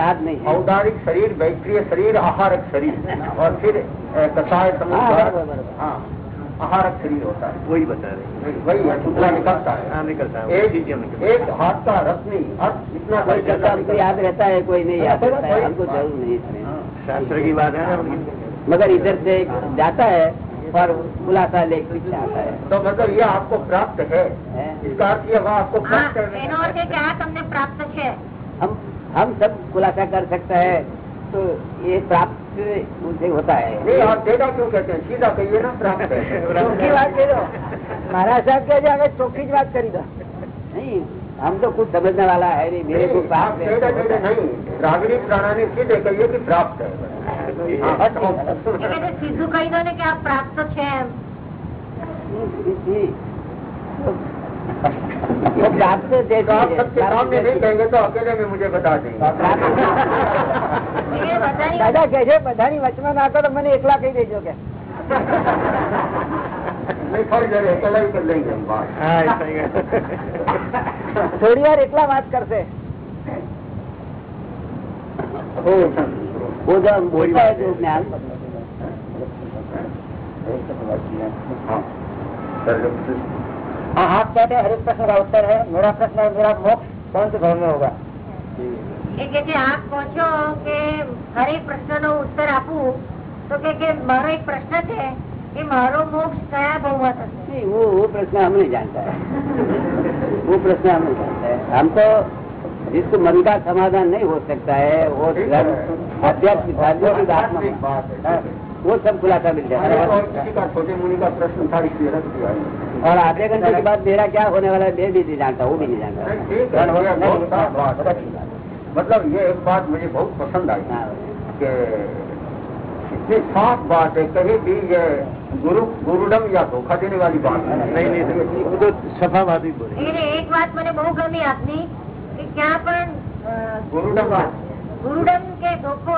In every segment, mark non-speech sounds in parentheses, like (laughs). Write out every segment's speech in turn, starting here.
याद नहीं औदारिक शरीर वैक्ट्रीय शरीर आहारक शरीर। और फिर कसाय हाँ, हाँ, आहारक शरीर होता है। वही बता रहे वही है टुकड़ा निकलता है। हाँ, निकलता है एक, एक हाथ का रत्नी अर्थ इतना कोई याद रहता है कोई नहीं याद रहता है हमको ज़रूर नहीं शास्त्र की बात है मगर इधर से जाता है पर बुलाता लेकर आता है। तो मतलब ये आपको प्राप्त है। इसका अर्थ ये आपको प्राप्त है। क्या प्राप्त है? हम हम सब खुलासा कर सकता है तो ये प्राप्त मुझे होता है नहीं आप देगा क्यों कहते हैं सीधा कहिए ना प्राप्त है ચોખ્ખી વાત કરી દો महाराज साहब कहे अगर चौकी ज बात करी दो नहीं हम तो कुछ समझने वाला है नहीं मेरे को नहीं, आप प्राप्त सीधे है सीधे नहीं द्राविड़ी प्राणानी सीधे कहिए कि प्राप्त है हाँ, એ કે જે સીધું કહી દો ને કે આ પ્રાપ્ત છે એમ वो प्राप्त जैसे तो आप है, सबके प्राप्त सामने नहीं जैसे- कहेंगे तो अकेले में मुझे बता देंगे (laughs) એ કે બધાની દાદા કે છે બધાની વચમાં નાખો તો મને એકલા કહી દેજો કે (laughs) नहीं थोड़ी देर अकेला ही कर लेंगे हम बात हाँ ऐसा ही है। થોડી વાર એકલા વાત કરશે वो वो जब बोलता है जो ज्ञान हाँ सर, हाँ आप कहते हैं हर एक प्रश्न का उत्तर है मेरा प्रश्न है मेरा मोक्ष कौन से भाव में होगा એ કે જે આપ કહો છો કે હરેક પ્રશ્નનો ઉત્તર આપું તો કે કે મારો એક પ્રશ્ન છે કે મારો મોક્ષ કયા ભાવમાં થશે नहीं वो वो प्रश्न हम नहीं जानता है वो प्रश्न हम नहीं जानता है हम तो जिसको मन का समाधान नहीं हो सकता है वो ठीक धर्म है। अध्यात्म आध्यात्मिक आत्मा आध्यात्मिक बात है, ठीक है। वो सब खुलासा मिल जाता अरे है और किसी का छोटे मुनि का प्रश्न था इसलिए रख दिया है। और आधे घंटे के बाद मेरा क्या होने वाला है मैं भी नहीं जानता वो भी नहीं नहीं, जानता ठीक है, ये बहुत साफ बात है। मतलब ये एक बात मुझे बहुत पसंद आई हाँ। कि इतनी साफ बात है कहीं भी ये गुरु गुरुडम या धोखा देने वाली बात नहीं नहीं वो तो सफा बात ही बोले એટલે એક વાત મને બહુ ગમી આપની કે ક્યાં પણ અ, ગુરુડમ ગુરુડમ કે ધોખો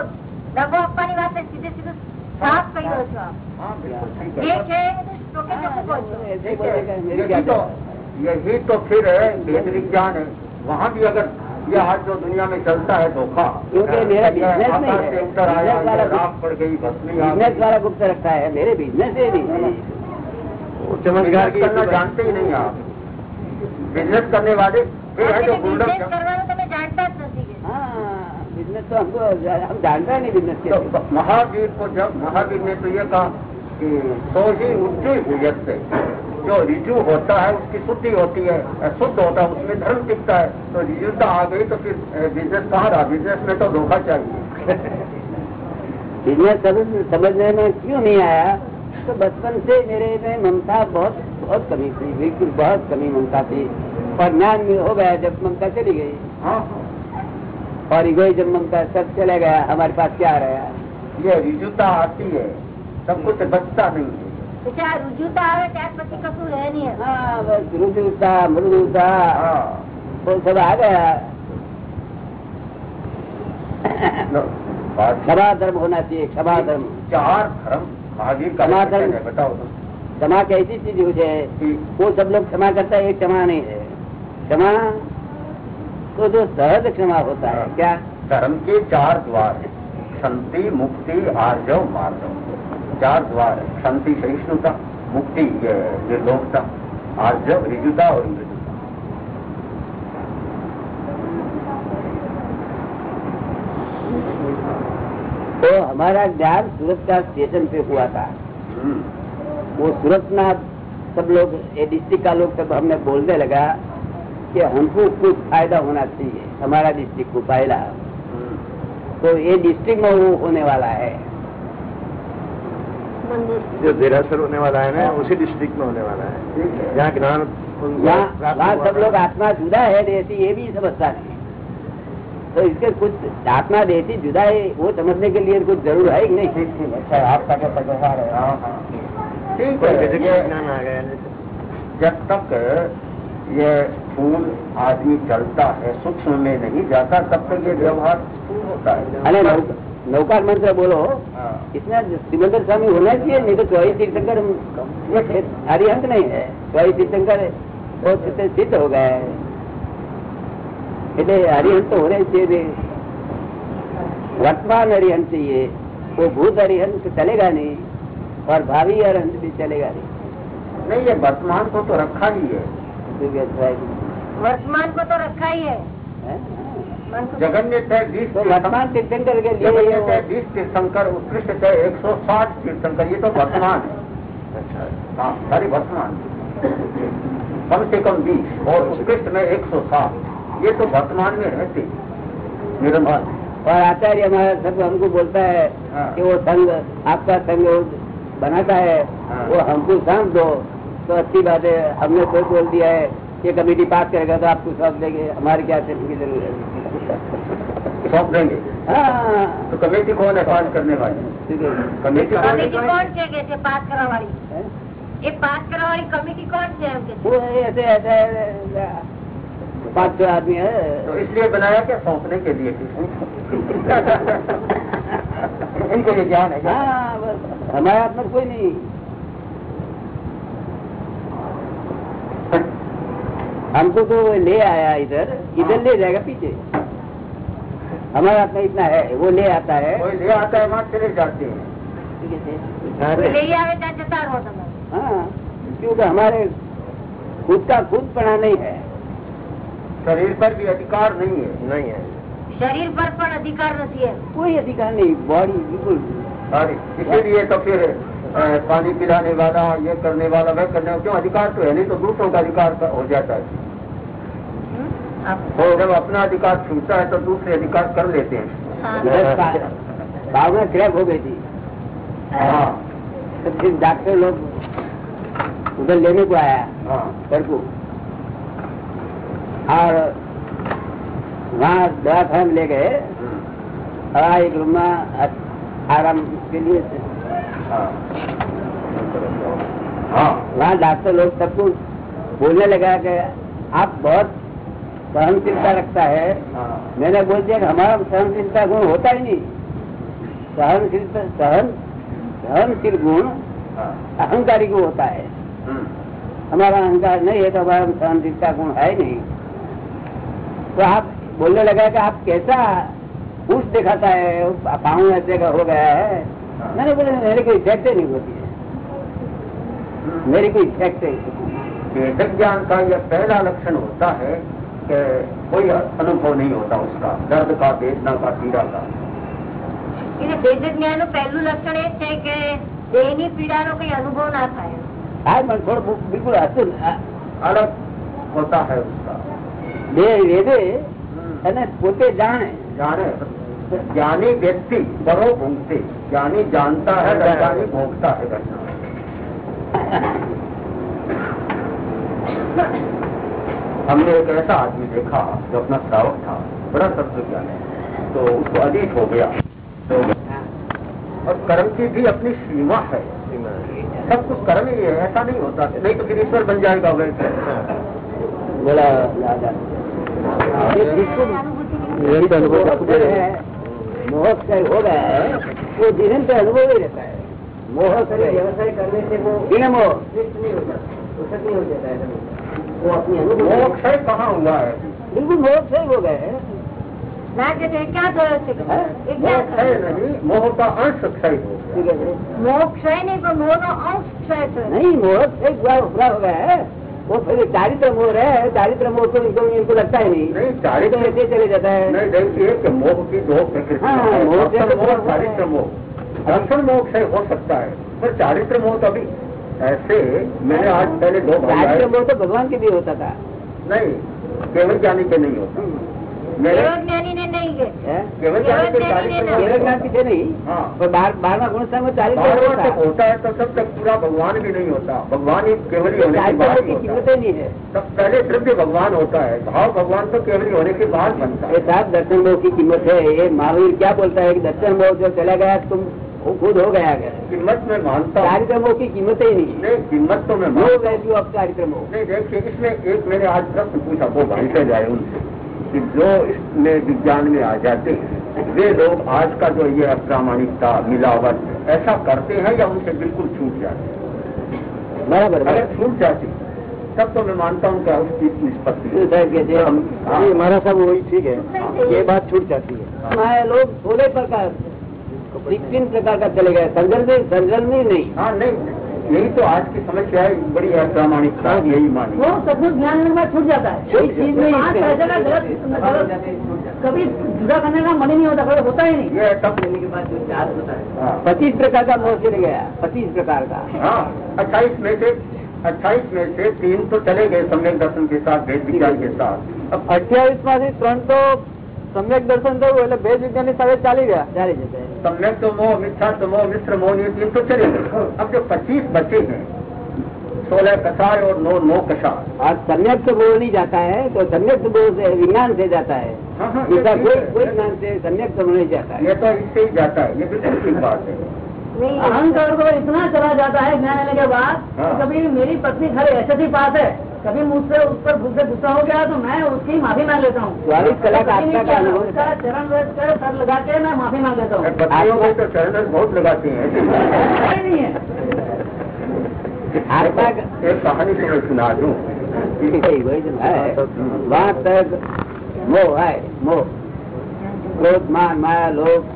દગો આપવાની વાત એ સીધે સીધું સાફ કહી દો છો આપ हाँ बिल्कुल ठीक જે है છે એ ચોખ્ખે ચોખ્ખું કહો છો ऐसे ही बोलेगा, मेरी यही क्या तो जरूरत? यही तो फिर है वेद विज्ञान है वहाँ भी अगर ये आज जो दुनिया में चलता है धोखा क्योंकि मेरा ये business नहीं आकाश है। से उतर आया business वाला ये राख पड़ गई भस्मी आ बिजनेस गई। वाला गुप्त रखता है मेरे बिजनेस है नहीं वो चमत्कार बिजनेस की करना जानते ही नहीं आप बिजनेस करने वाले ये है जो गुंडम બિઝનેસ बिज़नेस तो हमको हम जानता नहीं बिज़नेस के तो महावीर को जब महावीर ने तो ये कहा कि सो ही उच्ची हुयत से जो रिजु होता है उसकी शुद्धि होती है शुद्ध होता है उसमें धर्म टिकता है तो रिजुता आ गई तो फिर बिज़नेस कहाँ रहा? बिज़नेस में तो धोखा चाहिए। (laughs) बिज़नेस समझ समझने में क्यों नहीं आया? तो बचपन से मेरे में ममता बहुत बहुत कमी थी बिल्कुल बहुत कमी ममता थी। और ज्ञान हो गया जब ममता चली गई। हाँ। और इगोइज्म का सब चले गया हमारे पास क्या रहा ये रिजुता आती है सब कुछ बचता नहीं है। हाँ, रुजुता मृदुता हाँ। वो सब आ गया। क्षमा धर्म होना चाहिए क्षमा धर्म। चार धर्म आगे क्षमा धर्म। बताओ तो। क्षमा कैसी चीज़ हो जाए वो सब लोग क्षमा करता है ये क्षमा नहीं है। क्षमा तो जो सहज क्षमा होता है क्या? धर्म के चार द्वार हैं। शांति मुक्ति आर्जव मार्जव। चार द्वार है। शांति सहिष्णुता मुक्ति ये निर्लोकता आर्जव रिजुता और मृदुता तो हमारा ज्ञान सूरत का स्टेशन पे हुआ था। हम्म, वो सूरत ना सब लोग डिस्ट्रिक्ट का लोग सब हमने बोलने लगा कि हमको कुछ फ़ायदा होना चाहिए। हमारा डिस्ट्रिक्ट को पहला। हम्म। तो ये डिस्ट्रिक्ट में वो होने वाला है। जो देरासर होने वाला है ना उसी डिस्ट्रिक्ट में होने वाला है। है। जहाँ ज्ञान हुआ सब लोग आत्मा जुदा है देसी ये भी समझता नहीं। तो इसके कुछ आत्मा देसी जुदा है वो समझने के लिए कुछ ज़रूर है कि नहीं? अच्छा आपका क्या व्यवहार है। हाँ हाँ। ठीक है। है। जब तक ये फूल आदमी चलता है सूक्ष्म में नहीं जाता तब तक ये व्यवहार स्थूल होता है अरे नौका नौका मंत्र बोलो हाँ। इसमें सिमंदर स्वामी होना चाहिए नहीं तो चौरी तीर्थंकर ये हरिहंत नहीं है चौरी तीर्थंकर बहुत सिद्ध सिद्ध हो गए એટલે હરિહંત તો હોને જ જોઈએ वर्तमान अरिहंत चाहिए वो भूत अरिहंत चलेगा नहीं और भावी अरिहंत भी चलेगा नहीं नहीं ये वर्तमान को तो रखा ही है तो क्या है? वर्तमान को तो रखा ही है। हैं? मन को- बीस तो वर्तमान तीर्थंकर के लिए बीस तीर्थंकर उत्कृष्ट थे एक सौ साठ तीर्थंकर ये तो वर्तमान है। अच्छा। हाँ सारी वर्तमान। कम से कम बीस और उत्कृष्ट में एक सौ साठ। ये तो वर्तमान में रहते निरंतर। और आचार्य हमारा सब हमको बोलता है हाँ। कि वो संघ आपका संघ बनाता है हाँ। वो हमको सौंप दो। तो अच्छी बात है हमने तो बोल दिया है। ये कमेटी पास करेगा तो आपको सौंप देंगे। हमारे क्या से की ज़रूरत है? सौंप देंगे? हाँ। तो कमेटी कौन है पास करने वाली? कमेटी कौन है पास करा वाली ये पास करा वाली कमेटी कौन है वो ऐसे ऐसे पाँच छह आदमी है। तो इसलिए बनाया क्या सौंपने के लिए (laughs) इनके लिए ज्ञान है हाँ, हमारे हाथ में कोई नहीं। हमको तो वो ले आया इधर इधर ले जाएगा पीछे हमारे हाथ में इतना है वो ले आता है कोई ले आता है वहाँ चले जाते हैं ठीक है કોઈ લઈ આવે ત્યાં જતા રહો તમે हाँ क्योंकि हमारे खुद का खुद पढ़ा नहीं है शरीर पर भी अधिकार नहीं है नहीं है શરીર પર પણ અધિકાર નથી એમ कोई अधिकार नहीं बॉडी बिल्कुल अरे इसीलिए तो फिर अ, पानी पिलाने वाला ये करने वाला वह करने वाला क्यों? अधिकार तो है नहीं तो दूसरों का अधिकार हो जाता है। तो जब अपना अधिकार छूटता है तो दूसरे अधिकार कर लेते हैं। હા. भावना क्रैप हो गई थी। हाँ। तो फिर डॉक्टर लोग उधर लेने को आया हाँ। घर को और वहाँ दवाखाने में ले गए हम्म, और एक रूम में आराम के लिए हाँ हाँ वहाँ डॉक्टर लोग सबको बोलने लगा कि आप बहुत सहनशीलता रखता है। हाँ। मैंने बोल दिया कि हमारा सहनशीलता गुण होता ही नहीं। सहनशीलता सहन सहनशील गुण हाँ। अहंकारी को होता है। हम्म, हमारा अहंकार नहीं है तो हमारा सहनशीलता गुण है नहीं। तो आप बोलने लगा कि आप कैसा कुछ दिखाता है पाँव ऐसे का हो गया है। हाँ। मैंने बोला मेरी कोई इफेक्ट ही नहीं होती है हम्म। मेरी कोई इफेक्ट है वेदक ज्ञान का यह पहला लक्षण होता है कि कोई अनुभव नहीं होता उसका दर्द का वेदना का पीड़ा का એટલે વેદ જ્ઞાનનું પહેલું લક્ષણ એ જ છે કે દેહની પીડાનો કઈ અનુભવ ના થાય आज मैं थोड़ा बिल्कुल असुर अलग होता है उसका બે વેદે અને પોતે જાણે जाने ज्ञानी व्यक्ति बड़ो भोगते ज्ञानी जानता है ज्ञानी भोगता है घटना हमने एक ऐसा आदमी देखा जो अपना श्रावक था बड़ा तत्व ज्ञान है तो उसको अधिक हो गया। तो और कर्म की भी अपनी सीमा है। सब कुछ कर्म ही है ऐसा नहीं होता। नहीं तो फिर ईश्वर बन जाएगा वैसे। बोला राजा मोहक से हो गया है वो निरंतर अनुभव ही रहता है मोह करे व्यवसाय करने से वो बिना मोह नहीं होता उसक नहीं हो जाता है वो अपनी अनुभव मोक्ष है कहाँ हुआ है बिल्कुल मोक्ष ही हो गए हैं क्या मोह का अंश क्षय हो गया मोह क्षय नहीं पर मोह का अंश क्षय नहीं मोह क्षय पूरा हो गया है वो फिर चारित्र मोह रहे चारित्र मोह तो इनको इनको लगता ही नहीं? नहीं तो चारित्र ऐसे चले जाता है। नहीं मोह की दो प्रकृति हाँ, मोह से दर्शन तो मोह मोह। चारित्र मोह। दर्शन मोह क्षय हो सकता है पर चारित्र मोह तो अभी ऐसे मैंने आज पहले दो चारित्र मोह तो भगवान के भी होता था। नहीं केवल जाने के नहीं होता। होता है। तो तब तक पूरा भगवान भी नहीं होता। भगवान एक केवली तो नहीं है। तब पहले द्रव्य भगवान होता है। भाव भगवान तो केवली होने के बाद बनता दर्शन भाव की कीमत है। ये महावीर क्या बोलता है? दर्शन भाव जो चला गया तुम खुद हो गया कीमत में मानता कार्यक्रमों की कीमत ही नहीं। कीमत तो मैं कार्यक्रमों। नहीं देखिए इसमें एक मैंने आज प्रश्न पूछा वो भाई से जाए उनसे। कि जो इसमें विज्ञान में आ जाते हैं वे लोग आज का जो ये अप्रामाणिकता मिलावट ऐसा करते हैं या उनसे बिल्कुल छूट जाते हैं? बराबर अगर छूट जाती तब तो मैं मानता हूँ क्या उसकी निष्पत्ति कहते हम हाँ। हमारा सब वही ठीक है। ये बात छूट जाती है। हमारे लोग सोलह प्रकार तीन प्रकार का चले गए। सर्जन भी सर्जन भी नहीं। हाँ नहीं। यही तो आज की समस्या है बड़ी अप्रामाणिकता यही मानी वो सचमुच ज्ञान लेने के बाद छूट जाता है कोई चीज नहीं पांच इसमें। पैसे का गलत गलत कभी जुदा करने का मन ही नहीं होता कभी होता ही नहीं ये तब हाँ पच्चीस प्रकार का मोह चले गया पच्चीस प्रकार का हाँ अट्ठाईस में से अट्ठाईस में से तीन तो चले गए सम्यक दर्शन के साथ वेद विज्ञान के साथ अब અઠ્યાવીસ માંથી ત્રણ તો સમ્યક દર્શન થયું એટલે ભેદ વિજ્ઞાન ની સાથે ચાલી ગયા ચાલી જશે सम्यक तो मोह मिथ्या तो मोह मिश्र मोह ये तीन तो चले गए अब जो पच्चीस बचे हैं सोलह कषाय और नौ नौ कषाय और सम्यक तो बोल नहीं जाता है तो सम्यक तो बोल से विज्ञान से जाता है हाँ हाँ ये दूसरा ठीक कोई है। कोई ज्ञान से सम्यक तो नहीं जाता है ये तो इससे ही जाता है ये बिल्कुल ठीक बात है नहीं अहंकार तो इतना चला जाता है ज्ञान लेने के बाद हाँ। कि कभी मेरी पत्नी घर एस एस पास है कभी मुझसे उस पर मुझसे गुस्सा हो गया तो मैं उसकी माफ़ी मांग लेता हूँ। उसका चरण सर लगा के मैं माफ़ी मांग लेता हूँ। तो चरण बहुत लगाते हैं। नहीं है। एक कहानी तो मैं सुना दूँ। वही है तक मोह है मोह। क्रोध मान माया लोग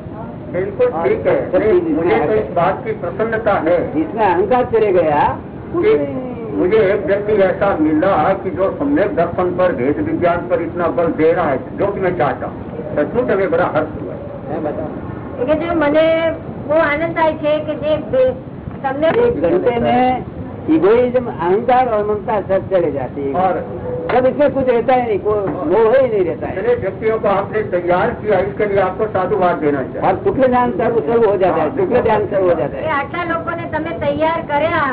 बिल्कुल ठीक है। मुझे तो इस बात की प्रसन्नता है। जिसमें अहंकार चले गया मुझे एक व्यक्ति ऐसा मिला कि जो सम्यक दर्शन पर वेद विज्ञान पर इतना बल दे रहा है जो कि मैं चाहता हूँ सचमुच हमें बड़ा हर्ष हुआ એ કે જે મને બહુ આનંદ થાય છે કે જે બે- તમને एक घंटे में इगोइज्म अहंकार और ममता सब चले जाती है और जब इसमें कुछ रहता ही नहीं कोई मोह ही नहीं रहता है इतने व्यक्तियों को आपने तैयार किया इसके लिए आपको साधुवाद देना चाहिए और शुक्ल ध्यान सर्व सर्व हो जाता है शुक्ल ध्यान सर्व हो जाता એ है આટલા લોકોને તમે તૈયાર કર્યા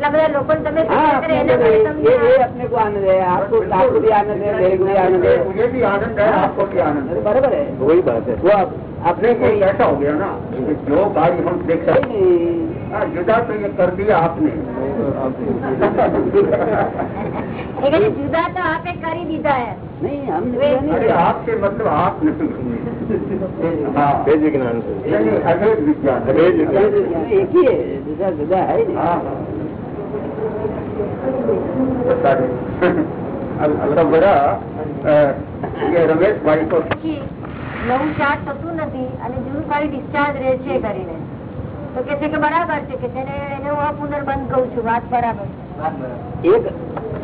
આટલા બધા લોકોને તમે हाँ તૈયાર કર્યા अपने એના को માટે ये તમને ये अपने को आनंद है आपको आपको भी आनंद है मेरे को भी आनंद है मुझे भी आनंद है आपको भी आनंद है बराबर है वही बात है वो आप- अपने अपने को को ऐसा हो गया ना कि जो कार्य हम देख कोई सकते नहीं हाँ, जुदा तो ये कर दिया आपने એ કે જે જુદા તો આપે કરી દીધા है नहीं हम वे- नहीं अरे आपसे मतलब आप नहीं हाँ वेद विज्ञान से यानी अभेद विज्ञान अभेद विज्ञान। एक ही है दूसरा जुदा है નવું ચાર્જ થતું નથી અને જૂનું ખાલી ડિસ્ચાર્જ રહે છે કરીને તો કે છે કે બરાબર છે કે તેને એને હું આ પુનર્બંધ કઉ છું વાત બરાબર છે एक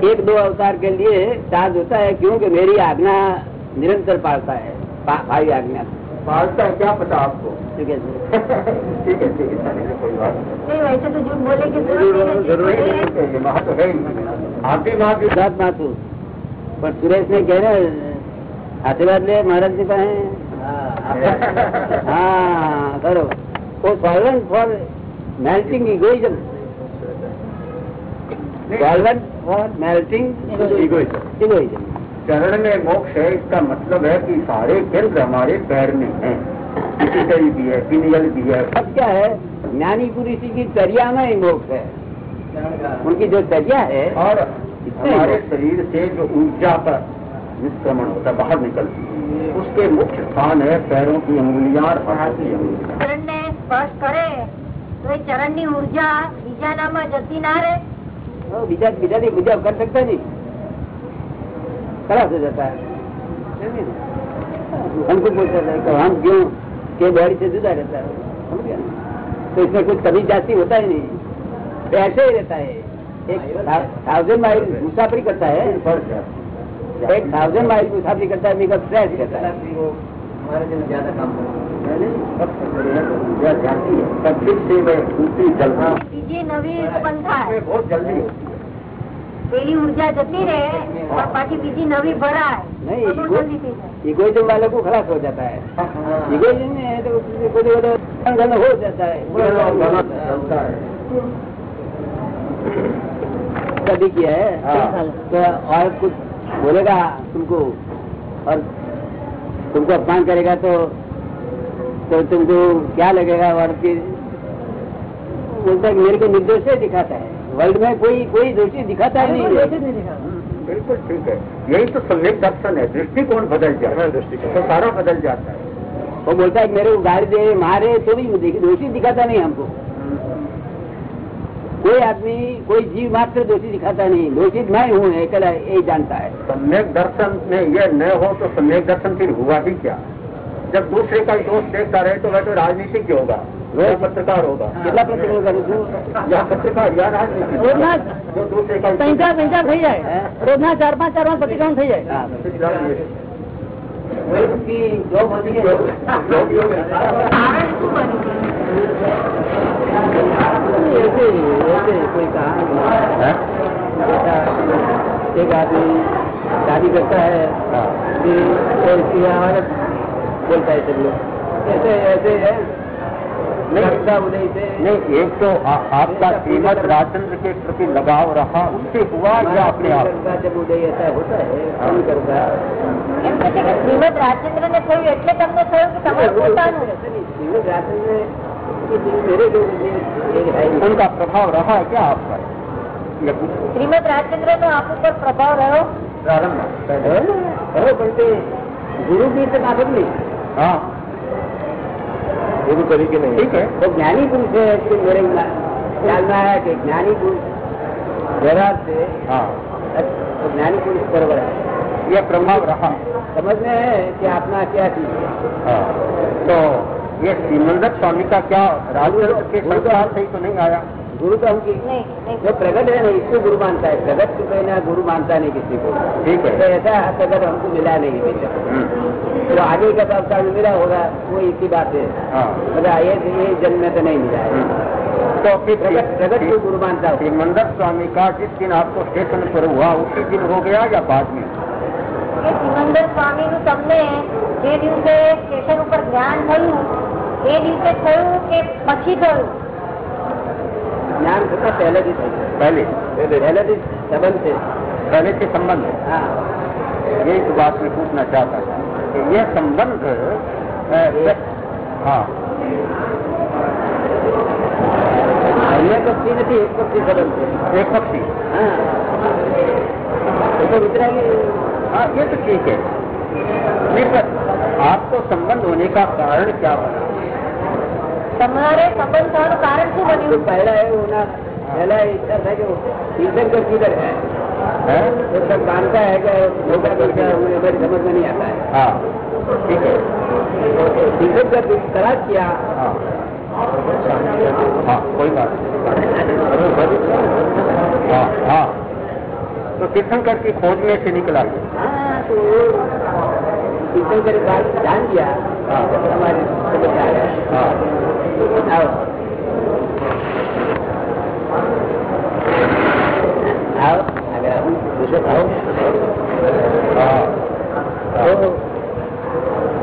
एक दो अवतार के लिए चार्ज होता है क्योंकि मेरी आज्ञा निरंतर पालता है पा- भाई आज्ञा पालता है क्या पता आपको (laughs) ठीक है सर। ठीक है ठीक है चलिए, कोई बात नहीं नहीं वैसे तो झूठ बोले की जरूरत नहीं जरूरी है। नहीं है, ये वहाँ तो है ही आपकी माँ की ગુજરાત માં છું પણ સુરેશ ને કહે ને આશીર્વાદ લે મહારાજ ની પાસે હા ખરો ઓ solvent for melting egoism solvent for melting Egoism. Egoism चरण में मोक्ष है इसका मतलब है कि सारे केंद्र हमारे पैर में हैं किसी भी है पिनियल भी है अब क्या है ज्ञानी पुरुष की चर्या में ही मोक्ष है उनकी जो चर्या है और हमारे शरीर से जो ऊर्जा का निष्क्रमण होता है बाहर निकलती है उसके मुख्य स्थान है पैरों की अंगुलियां और हाथों की अंगुलियां ચરણ ને સ્પર્શ કરે તો એ ચરણ ની ઉર્જા બીજાનામાં જતી ના રહે वो बीजा बीजा नहीं बीजा कर सकता नहीं है तो जुदा रहता है? तो इसमें कुछ कभी जाति होता ही नहीं। ऐसे ही रहता है। एक थाउज़ेंड माइल मुसाफरी करता है। एक थाउज़ेंड माइल मुसाफरी करता है ज़्यादा काम जाती है। ये नवी पंखा है। बहुत जल्दी પેલી ઉર્જા જતી રહે પણ પાછી બીજી નવી ભરાય नहीं તો બહુ જલ્દી થઈ જાય इगोइज्म वालों को खलास हो जाता है इगोइज्म में है तो कुछ कुछ हो जाता है चलता है शादी किया है हाँ। तो और कुछ बोलेगा तुमको और तुमको अपमान करेगा तो तो तुमको क्या लगेगा और फिर बोलता है कि मेरे को निर्दोष ही दिखाता है वर्ल्ड में कोई कोई दोषी दिखाता ही। नहीं है बिल्कुल ठीक है। यही तो सम्यक दर्शन है। दृष्टिकोण बदल जाता है। दृष्टिकोण। तो सारा बदल जाता है। वो बोलता है मेरे को गाली दे मारे तो भी देखिए दोषी दिखाता नहीं हमको। कोई आदमी कोई जीव मात्र दोषी दिखाता नहीं। दोषी मैं हूँ अकेला यही जानता है। सम्यक दर्शन में ये न हो तो सम्यक दर्शन फिर हुआ ही क्या? जब दूसरे का दोष देखता रहे तो वह तो राजनीतिज्ञ होगा वह पत्रकार होगा કેટલા પ્રતિક્રમણ કરું છું या पत्रकार या राजनीतिज्ञ રોજના जो दूसरे का પંચા પંચા થઈ જાય હે? રોજના ચાર પાંચ ચાર પાંચ પ્રતિક્રમણ થઈ જાય हाँ, हाँ, उसकी जॉब होती है કારણ શું બન્યું ऐसे ऐसे कोई कहा हैं? ऐसा एक आदमी शादी करता है हाँ। फिर कोई इसकी औरत बोलता है सब लोग ऐसे ऐसे है लगता उदय से नहीं एक तो आ, आपका श्रीमद राजचंद्र के प्रति लगाव रहा उससे हुआ या अपने आप का जब उदय ऐसा होता है कम करता એમ કે છે કે શ્રીમદ રાજચંદ્ર ને થયું એટલે તમને થયું કે તમારું પોતાનું ऐसे नहीं, श्रीमद् राजचंद्र में ये चीज मेरे जो ये है ही नहीं। उनका प्रभाव रहा है क्या आप पर ये कुछ શ્રીમદ રાજચંદ્ર નો આપ ઉપર પ્રભાવ રહ્યો प्रारंभ है ना? करो बनते गुरु की से मालूम नहीं हाँ। गुरु तरीके नहीं ठीक है। वो ज्ञानी पुरुष है कि मेरे ख्याल में आया कि ज्ञानी पुरुष। व्यवहार से हाँ। तो ज्ञानी पुरुष बरबर है। ये प्रभाव रहा। समझ में है कि अपना क्या चीज़ है। हाँ। तो ये श्रीमंदर स्वामी का क्या राजचंद्र के संस्कार से ही तो नहीं आया। गुरु तो हमकी નહીં નહીં जो प्रगट है ना इसको गुरु मानता है प्रगट को कहना गुरु मानता नहीं किसी को ठीक तो है ऐसा प्रगट हमको मिला नहीं अभी तक हम्म, जो आगे का अवसर में मिला होगा वो इसी बात है हाँ मतलब ये ये जन्म में तो नहीं मिला है हम्म। तो फिर प्रगट प्रगट को गुरु मानता हूँ श्रीमंदर स्वामी का जिस दिन आपको स्टेशन पर हुआ उसी दिन हो गया या बाद में કે સિમંદર સ્વામી નું તમને જે દિવસે સ્ટેશન ઉપર જ્ઞાન થયું એ દિવસે થયું કે પછી થયું भी था। पहले? पहले भी संबंध थे। पहले के संबंध? हाँ। ये एक बात मैं पूछना चाहता था कि ये संबंध हाँ। अन्य पक्षी नहीं एक पक्षी संबंध थे। एक पक्षी हाँ। तो वितरागी हाँ ये तो ठीक है। नहीं पर आपको संबंध होने का कारण क्या बना? તમારે સંબંધ થવાનું કારણ શું जो બન્યું पहला है वो ना पहला इच्छा था कि तीर्थंकर किधर है है तो सब जानता है कि धोखा करता है उन्हें हमारी समझ में नहीं आता है हाँ ठीक है तो तीर्थंकर तलाश किया हाँ हाँ कोई बात नहीं हाँ हाँ तो तीर्थंकर की खोज में से निकला ये। हाँ तो तीर्थंकर बात जान लिया हाँ तो हमारे समझ में आ गया हाँ हाँ तो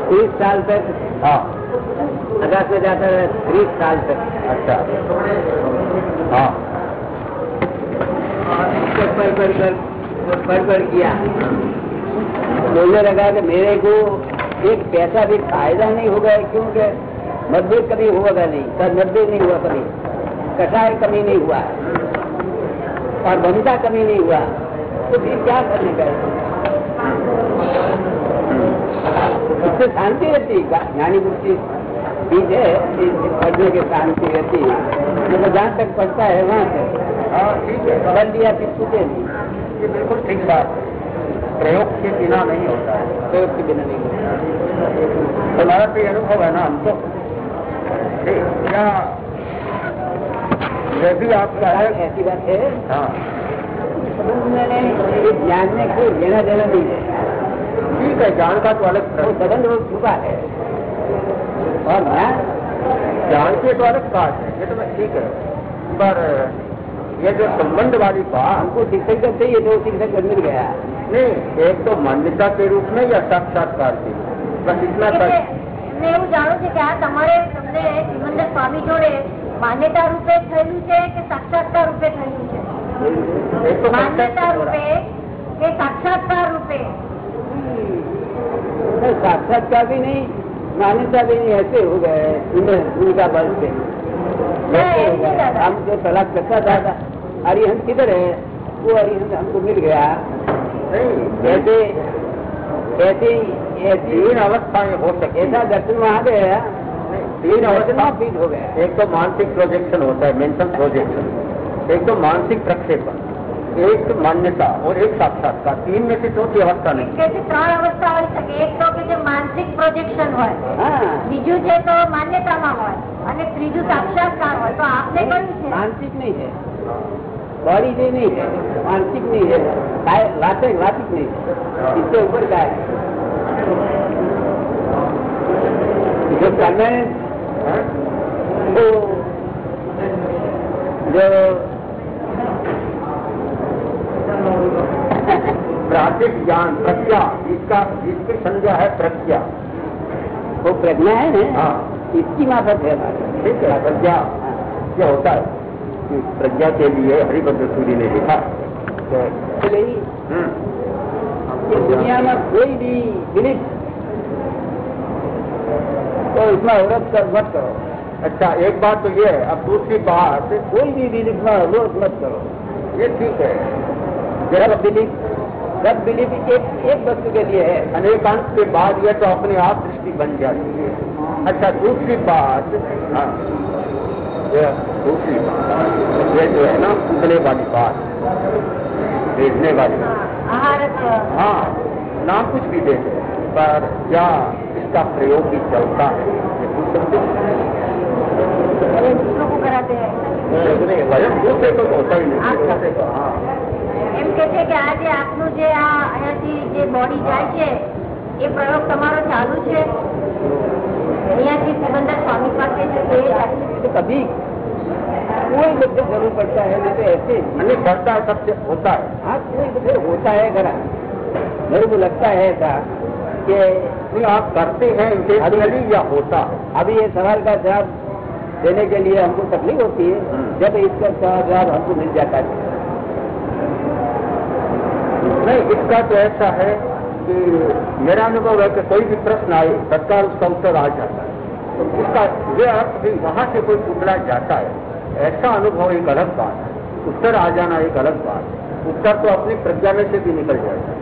तीस साल तक हाँ अगस्त में जाता है तीस साल तक अच्छा हाँ पढ़ पढ़ किया बोलने लगा कि मेरे को एक पैसा भी फ़ायदा नहीं होगा क्योंकि मतभेद कभी होगा नहीं मतभेद नहीं हुआ कभी। कटार कमी नहीं हुआ। और भूमिका कमी नहीं हुआ। तो फिर क्या करने का? इससे शांति रहती है। ज्ञानी बुद्धि चीज़ है पढ़ने के शांति रहती है। मतलब जहाँ तक पढ़ता है वहाँ है पढ़ लिया फिर छूटे नहीं। ये बिल्कुल ठीक बात है। प्रयोग के बिना नहीं होता। है प्रयोग के बिना नहीं होता। हमारा तो अनुभव है ना हमको। क्या यह भी आपका है ऐसी बात है। हाँ। ज्ञान में कोई लेना देना नहीं है। ठीक है ज्ञान का तो अलग वो प्रश्न संबंध वो छुपा है। और ज्ञान ज्ञान के तो अलग बात है ये तो मैं ठीक है। पर ये जो संबंध वाली बात हमको शिक्षक जब चाहिए तो शिक्षक जब मिल गया। नहीं एक तो मान्यता के रूप में या साक्षात्कार के रूप में। बस इतना કે कर એમને એવું જાણવું છે કે આ તમારે તમને સિમંદર સ્વામી જોડે માન્યતા રૂપે થયેલું છે કે સાક્ષાત્કાર રૂપે થયેલું છે एक तो માન્યતા साक्षात्कार हो रहा है। રૂપે કે સાક્ષાત્કાર રૂપે तो साक्षात्कार भी नहीं मान्यता भी नहीं ऐसे हो गए उन्हें उनका बल से ऐसे हो गए। हम जो तलाक करता था अरिहंत किधर है वो अरिहंत हमको मिल गया नहीं ऐसे ऐसे ऐसी तीन अवस्थाएं हो सकती ऐसा हैं दर्शन वहाँ गया तीन दर्शन अवस्था फीट हो गया एक तो मानसिक प्रोजेक्शन होता है मेंटल प्रोजेक्शन एक तो मानसिक प्रक्षेपण एक मान्यता और एक साक्षात्कार तीन में से चौथी अवस्था नहीं કે જે ત્રણ અવસ્થા હોઈ શકે એક તો કે જે માનસિક પ્રોજેક્શન હોય હા બીજું છે તો માન્યતામાં હોય અને ત્રીજું સાક્ષાત્કાર હોય તો આપને કયું છે मानसिक नहीं है बॉडी से नहीं है मानसिक नहीं है काय- वास्तविक वास्तविक नहीं है इससे ऊपर का है जो करना है हाँ? जो प्रातिक ज्ञान प्रज्ञा जिसका जिसकी संज्ञा है प्रज्ञा। वो प्रज्ञा है ना? हाँ। इसकी माफक है ठीक है प्रज्ञा। क्या होता है? कि प्रज्ञा के लिए हरिभद्र सूरी ने लिखा। इसलिए हम्म, दुनिया में कोई भी बिलीफ तो इतना विरोध कर मत करो। अच्छा एक बात तो ये है अब दूसरी बात कोई भी दिन इतना विरोध मत करो। ये ठीक है। गैर बिलीफ गैर बिलीफ एक एक वस्तु के लिए है अनेक अंश के बाद यह तो अपने आप दृष्टि बन जाती है। अच्छा दूसरी बात हाँ दूसरी बात ये जो है ना पूछने वाली बात देखने वाली बात। तो- हाँ नाम कुछ भी देते पर क्या इसका प्रयोग भी चलता है ये पूछ सकते हैं? दूसरों को कराते हैं स्वयं दूसरे को तो होता ही नहीं अच्छा। दूसरे को हाँ એમ કે છે કે આ જે આપનું જે આ અહીંયાથી જે બોડી જાય છે એ પ્રયોગ તમારો ચાલુ છે અહીંયાથી સિકંદર સ્વામી પાસે છે તે જાય છે. तो कभी कोई बच्चे जरूर पड़ता है नहीं तो ऐसे नहीं बढ़ता है सबसे होता है हाँ कोई बच्चे होता है घरा मेरे को लगता है ऐसा कि नहीं आप करते हैं इंटेंशनली या होता है। अभी ये सवाल का जवाब देने के लिए हमको तकलीफ़ होती है हम्म। जब इसका जवाब हमको मिल जाता है। नहीं इसका तो ऐसा है कि मेरा अनुभव है कि कोई भी प्रश्न आए तत्काल उसका उत्तर आ जाता है। तो इसका ये अर्थ भी वहाँ से कोई टुकड़ा जाता है। ऐसा अनुभव एक अलग बात है। उत्तर आ जाना एक अलग बात है। उत्तर तो अपनी प्रज्ञा में से भी निकल जाएगा।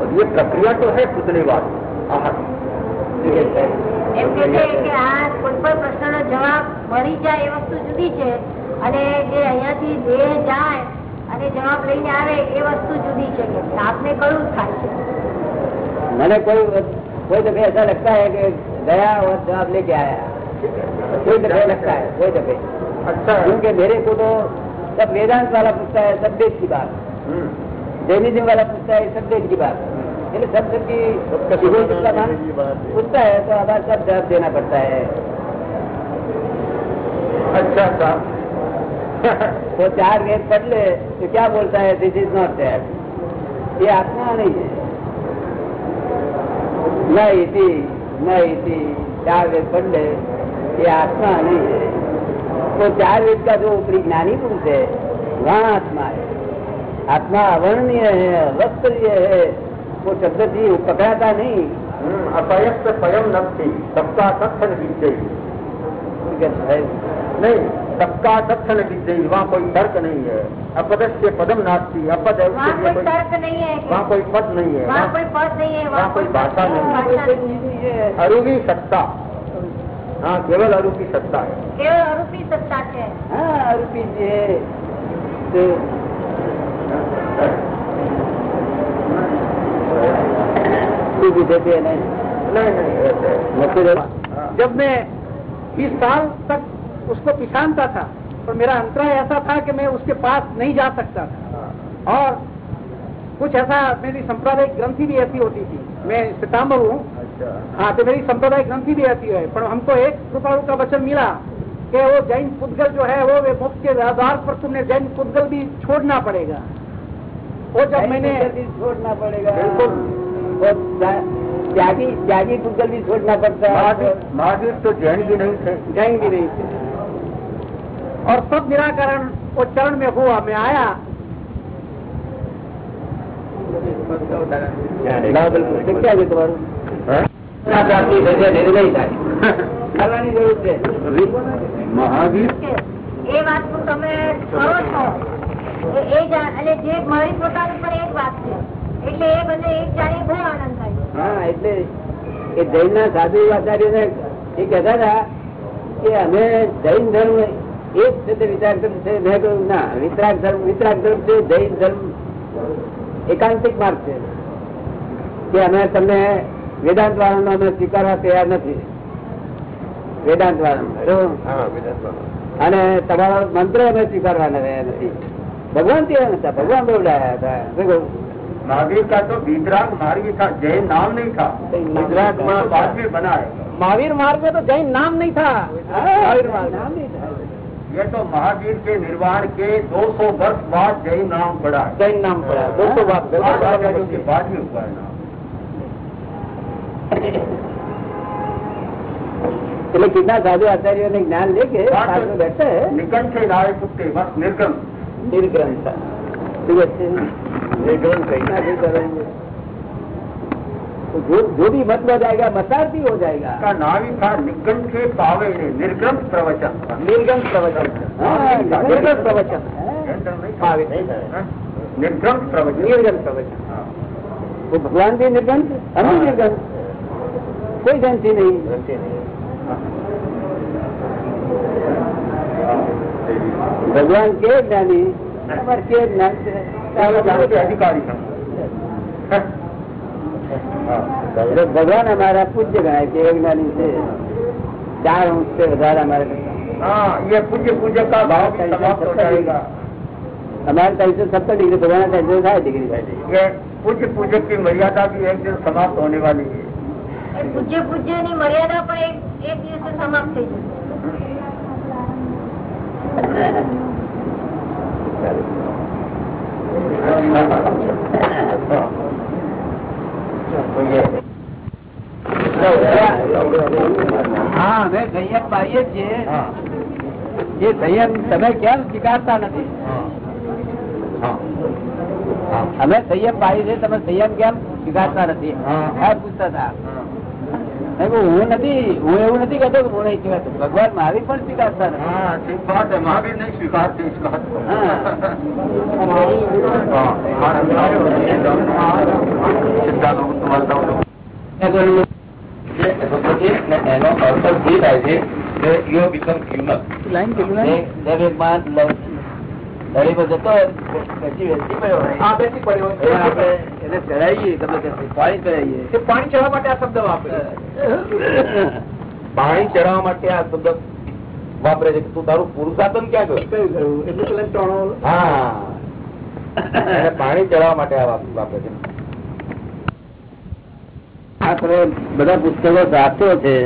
और ये प्रक्रिया तो है पुतलेवाद आहार એમ કે છે કે આ કોઈ પણ પ્રશ્નનો જવાબ મળી જાય એ વસ્તુ જુદી છે અને જે અહીંયાથી દેહ જાય અને જવાબ લઈને આવે એ વસ્તુ જુદી છે કે છે. આપને કયું થાય છે मैंने कोई कोई दफे ऐसा लगता है कि गया और जवाब लेके आया कोई दफे लगता है कोई दफे अच्छा है क्योंकि मेरे को तो सब वेदांत वाला पूछता है सब देश की बात हम्म, जैनिज्म वाला पूछता है सब देश की बात એટલે सब सबकी विरोध का मान पूछता है तो हमारे सब जवाब देना पड़ता है अच्छा अच्छा तो चार वेद पढ़ ले तो क्या बोलता है दिस इज नॉट दैट ये आत्मा नहीं है न इति न इति चार वेद पढ़ ले ये आत्मा नहीं है तो चार वेद का जो ऊपरी ज्ञानी पुरुष है वहाँ आत्मा है आत्मा अवर्णनीय है अवस्तरीय है वो चंद्र जी पकड़ता नहीं हम्म, अपयत स्वयं न थी सबका कथन बीत गई नहीं सबका कथन बीत गई वहाँ कोई तर्क नहीं है। अपदस्य पदम नास्ती अपद है वहाँ कोई तर्क नहीं है वहाँ कोई पद नहीं है। वहाँ कोई पद नहीं है वहाँ कोई भाषा नहीं है। अरुवी सत्ता। हाँ केवल अरूपी सत्ता है। केवल अरूपी सत्ता है हाँ अरूपी जी है तो तो तू भी देते हैं नहीं। नहीं नहीं। जब मैं बीस साल तक उसको पिछानता था और मेरा अंतराय ऐसा था कि मैं उसके पास नहीं जा सकता था। और कुछ ऐसा मेरी सांप्रदायिक ग्रंथि भी ऐसी होती थी। मैं सितंबर हूँ। अच्छा। हाँ तो मेरी सांप्रदायिक ग्रंथि भी ऐसी है। पर हमको एक कृपाणु का वचन मिला कि वो जैन पुद्गल जो है वो वे मुक्त के आधार पर तुमने जैन पुद्गल भी छोड़ना पड़ेगा। वो जब मैंने छोड़ना पड़ेगा। बिल्कुल। और त्या- त्यागी त्यागी पुद्गल भी छोड़ना पड़ता है महावीर महावीर तो जैन भी नहीं थे जैन भी नहीं थे और सब निराकरण वो चरण में हुआ मैं आया બાઇબલ પુસ્તક ક્યાં છે તમારું हैं? પ્રાપ્તિ થશે નિર્ણય થાય કરવાની જરૂર છે महावीर કે એ વાતનું તમે કરો છો એ- એ જા- અને જે મારી પોતાની પણ એ જ વાત છે એટલે એ બધે એક જાણી બહુ આનંદ થાય. છે. હા એટલે એ જૈન ના સાધુ આચાર્ય ને એ કહેતા હતા કે અમે જૈન ધર્મ એ જ છે તે વિતરાગ ધર્મ છે. મેં કહ્યું ના વિતરાગ ધર્મ વિતરાગ ધર્મ છે જૈન ધર્મ એકાંતિક માર્ગ છે. કે અમે તમને વેદાંત વાળાનો અમે સ્વીકારવા તૈયાર નથી. વેદાંત વાળાનો અને તમારો મંત્ર અમે સ્વીકારવાના નથી. ભગવાન ત્યાં નતા ભગવાન બોલાયા હતા. શું કહું? महावीर का तो वितराग मार्ग ही था जैन नाम नहीं था वितराग मार्ग बाद में बना है महावीर मार्ग में तो जैन नाम नहीं था મહાવીર માર્ગ નામ નહીં થાય. ये तो महावीर के निर्वाण के 200 वर्ष बाद जैन नाम पड़ा है जैन नाम पड़ा दो सौ बात बाद में उसके बाद में हुआ है नाम એટલે કેટલા સાધુ આચાર્યોને જ્ઞાન લે કે સાધુ બેઠે निकट से लाए कुत्ते बस निर्गम निर्ग्रंथ तो तो जो जो भी मत हो जाएगा मसार भी हो जाएगा। का नाम ही हाँ, था निगम से पावे निर्गम प्रवचन। निर्गम प्रवचन। निर्गम प्रवचन। पावे। निर्गम प्रवचन। निर्गम प्रवचन। वो भगवान भी निर्गम हम निर्गम कोई गंती नहीं। भगवान के ज्ञानी। हमारे के ज्ञान से सारे ज्ञान के अधिकारी हैं हाँ। हाँ। એટલે ભગવાન અમારા પૂજ્ય ગણાય છે એ જ્ઞાની છે ચાર અંશ છે વધારે અમારે કરતા. हाँ ये पूज्य पूज्य का भाव भी समाप्त हो जाएगा અમારે ત્રણસો સત્તર ડિગ્રી ભગવાન ત્રણસો સાઠ ડિગ્રી ये पूज्य पूजक की मर्यादा भी एक दिन समाप्त होने वाली है એ પૂજ્ય પૂજ્ય ની મર્યાદા પણ એક એક દિવસે સમાપ્ત થઈ જશે ચાલે. હા અમે સંયમ પાડીએ છીએ. એ તમે કેમ સ્વીકારતા નથી? અમે સંયમ પાડી છે તમે સંયમ કેમ સ્વીકારતા નથી? પૂછતા હતા. હું નથી હું એવું નથી કહેતો કે હું સ્વીકારતો ભગવાન મહાવીર પણ સ્વીકારતા એનો અર્થ એ થાય છે? કે યુ બીકમ હ્યુમન લાઈન કેટલી ગરીબો જતો પાણી ચડાવીએ. માટે આ શબ્દ વાપરે પાણી ચડાવવા માટે આ શબ્દ વાપરે છે તું તારું પુરુષાર્થન ક્યાં ગયું એટલે ચણો હા. પાણી ચડાવવા માટે આ વાપરે છે. આ તમે બધા પુસ્તકો સાચો છે.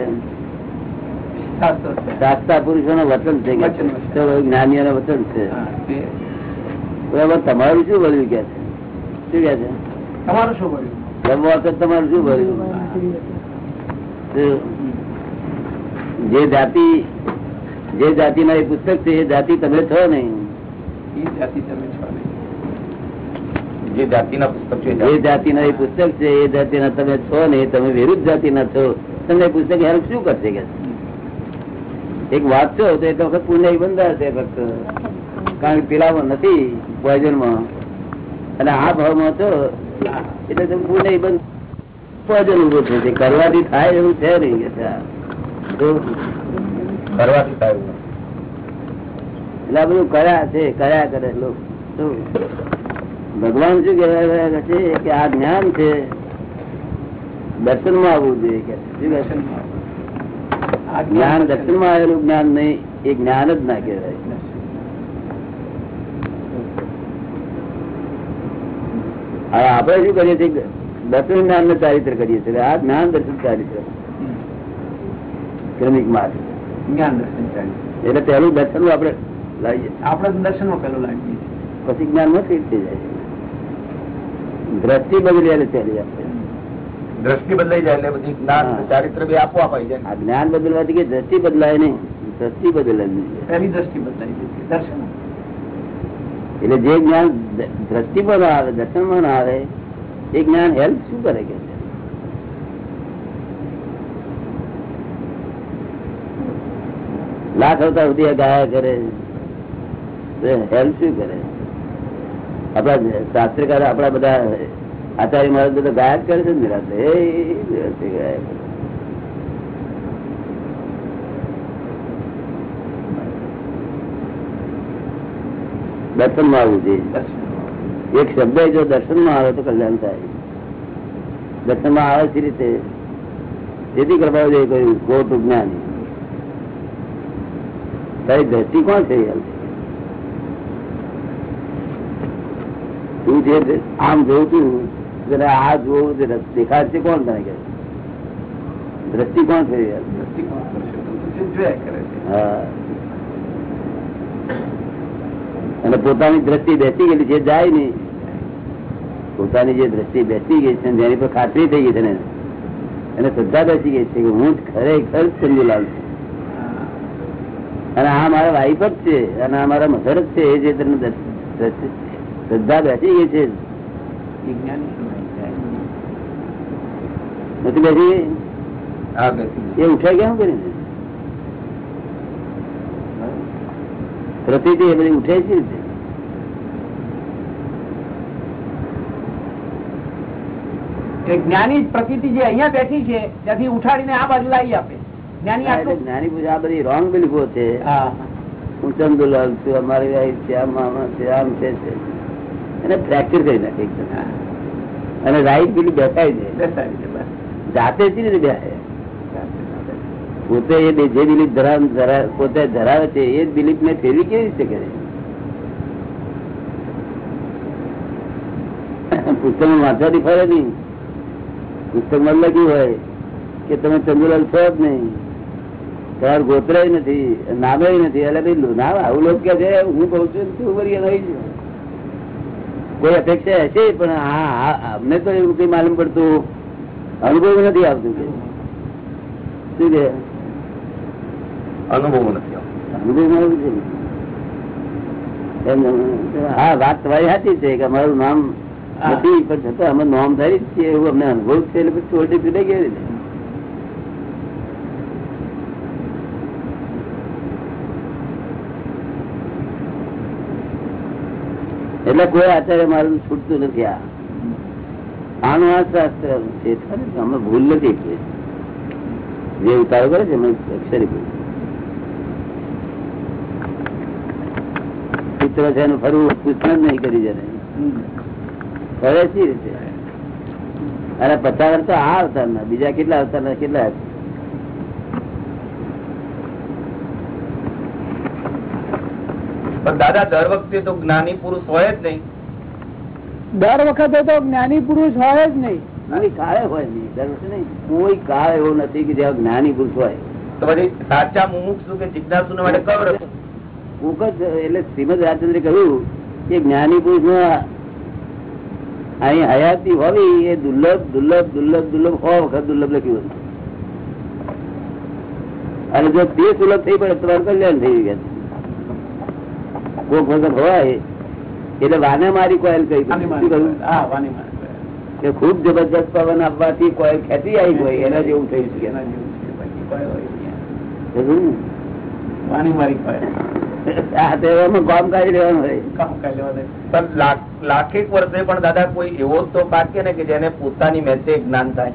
શાસ્ત્રા પુરુષો નું વતન છે. જ્ઞાનીઓ નું વચન. છે. બરાબર તમારું શું ભર્યું કે? છે શું કે છે? તમારું શું ભર્યું જમવા વખત તમારું શું ભર્યું જે જાતિ જે જાતિ ના એ પુસ્તક છે એ જાતિ તમે છો નહીં. તમે જે જાતિના પુસ્તક છે ના એ પુસ્તક છે એ જાતિ ના તમે છો નહીં તમે વિરુદ્ધ જાતિ ના છો. તમને એ પુસ્તક હેલ્પ શું કરશે કે? છે? એક વાત તો એક વખત પુણ્ય બંધાશે ફક્ત. કારણ કે પેલામાં નથી પોઈઝનમાં અને આ ભાવમાં છો એટલે તમે પુણ્ય બંધ પોઈઝન ઊભો છે. કરવાથી થાય એવું છે નહીં કરવાથી થાય એટલે આ બધું કર્યા છે કર્યા કરે લોકો. ભગવાન શું કહેવાય છે કે આ જ્ઞાન છે દર્શનમાં આવવું જોઈએ કે? આ જ્ઞાન દક્ષિણમાં આવેલું જ્ઞાન નહીં એ જ્ઞાન જ ના કહેવાય. હવે આપણે શું કરીએ છીએ? દર્શન જ્ઞાનનું ચારિત્ર કરીએ છીએ. આ જ્ઞાન દર્શન ચારિત્ર. ક્રમિક માર્ગ. જ્ઞાન દર્શન ચારિત્ર. એટલે પહેલું દર્શન આપણે લાવીએ. આપણે દર્શનમાં પેલું લાગીએ પછી જ્ઞાનમાં ફીટ થઈ જાય દ્રષ્ટિ બદલી એટલે ચાલી આપણે. દ્રષ્ટિ બદલાઈ જાય એટલે બધી જ્ઞાન ચારિત્ર બી આપવા પાઈ જાય આ જ્ઞાન બદલવાથી કે દ્રષ્ટિ બદલાય નહીં દ્રષ્ટિ બદલાય પહેલી દ્રષ્ટિ બદલાઈ દર્શન. એટલે જે જ્ઞાન દ્રષ્ટિ પર આવે દર્શનમાં ના આવે એ જ્ઞાન હેલ્પ શું કરે કે? લાખ અવતાર સુધી ગાયા કરે. હેલ્પ શું કરે? આપણા શાસ્ત્રકાર આપણા બધા આચાર્ય મહારાજ બધા ગાયા જ કરે છે ને નિરાતે એ નિરાતે ગાયા કરે. દર્શનમાં આવવું જોઈએ એક શબ્દ જો દર્શનમાં આવે તો કલ્યાણ થાય દર્શનમાં આવે છે રીતે જેથી કરવા જોઈએ કહ્યું ખોટું જ્ઞાન તારી દ્રષ્ટિ કોણ છે યાર તું જે આમ જોઉં છું જરા આ જોવું દેખાડ છે કોણ તને કે? દ્રષ્ટિ કોણ છે અને પોતાની દ્રષ્ટિ બેસી ગયેલી છે, જાય નહીં. પોતાની જે દ્રષ્ટિ બેસી ગઈ છે જેની પર ખાતરી થઈ ગઈ છે ને. એને શ્રદ્ધા બેસી ગઈ છે કે હું ખરેખર ચંદુલાલ છું. અને આ મારા વાઈફ જ છે, અને આ મારા મધર જ છે, એ જે તને શ્રદ્ધા બેસી ગઈ છે. નથી બેસી એ ઉઠાઈ કેમ કરીને પ્રતિથી એ બધી ઉઠે છે જ્ઞાની પ્રકૃતિ જે અહીંયા બેઠી છે ત્યાંથી ઉઠાડીને આ બાજુ લાવી આપે. જ્ઞાની જ્ઞાની પૂજા આ બધી રોંગ બિલીફો છે. હા. ચંદુલાલ છું અમારી વાઈફ છે આમ મામા છે આમ છે. એને ફ્રેક્ચર કરી નાખે એકદમ અને રાઈટ પેલી બેસાડી દે. બેસાડી દે જાતે જ રીતે બેસે પોતે એ જે બિલીફ ધરાવ ધરા- પોતે ધરાવે છે એ જ બિલીફ ને ફેરવી કેવી રીતે કરે? પુસ્તક વાંચવાથી ફરે નહીં. પુસ્તકમાં લખ્યું હોય કે તમે ચંદુલાલ છો જ નહીં. તમારું ગોત્ર નથી નામે નથી એટલે ભાઈ ના આવું લોકો કે છે હું કઉ છું તું વળી નહીં જ. કોઈ અપેક્ષા હશે? પણ હા અમને તો એવું કઈ માલુમ પડતું અનુભવ નથી આવતું કે. શું કે? અનુભવ નથી અનુભવ છે હા વાત તમારી સાચી છે કે અમારું નામ. નથી પણ છતાં અમે નોમ ધારી જ છીએ એવું અમને અનુભવ છે એટલે પછી છોડી પીડે કેવી રીતે એટલે કોઈ આચાર્ય મારું છૂટતું નથી આનું આ શાસ્ત્ર છે. અમે ભૂલ નથી જે ઉતારો કરે છે અક્ષરી ભૂલ. ચિત્ર છે એનું ફરવું પૂછન જ નહીં કરી જાય ફરે સી રીતે? અરે, પચાસ તો આ અવતારના, બીજા કેટલા અવતારના, કેટલા પણ દાદા દર વખતે તો જ્ઞાની પુરુષ હોય જ નહીં. દર વખતે તો જ્ઞાની પુરુષ હોય જ નહીં. કોઈ કાળે હોય નહીં દર વખતે નહીં. કોઈ કાળ એવો નથી કે જ્યાં જ્ઞાની પુરુષ હોય. તો પછી સાચા મુમુક્ષુ કે જિજ્ઞાસુ માટે કવર રસ્તો? જ એટલે શ્રીમદ રાજચંદ્રે કહ્યું કે જ્ઞાની પુરુષ અહીં હયાતી હોવી એ દુર્લભ દુર્લભ દુર્લભ દુર્લભ સો વખત દુર્લભ લખ્યું અને જો તે સુલભ થઈ પડે તમારું કલ્યાણ થઈ ગયા કોક વખત હોય એટલે વાને મારી કોયલ કહી કહ્યું હા વાની મારી. કે ખૂબ જબરજસ્ત પવન આપવાથી કોયલ ખેતી આવી હોય એના જેવું થયું છે એના જેવું છે. બાકી કોઈ હોય નહીં. સમજ્યું ને? મારી કોઈ આ તહેવારમાં કામ કાઢી લેવાનું હોય કામ કાંઈ લેવા દે. પણ વર્ષે પણ દાદા કોઈ એવો તો પાકે ને કે જેને પોતાની મેસે જ્ઞાન થાય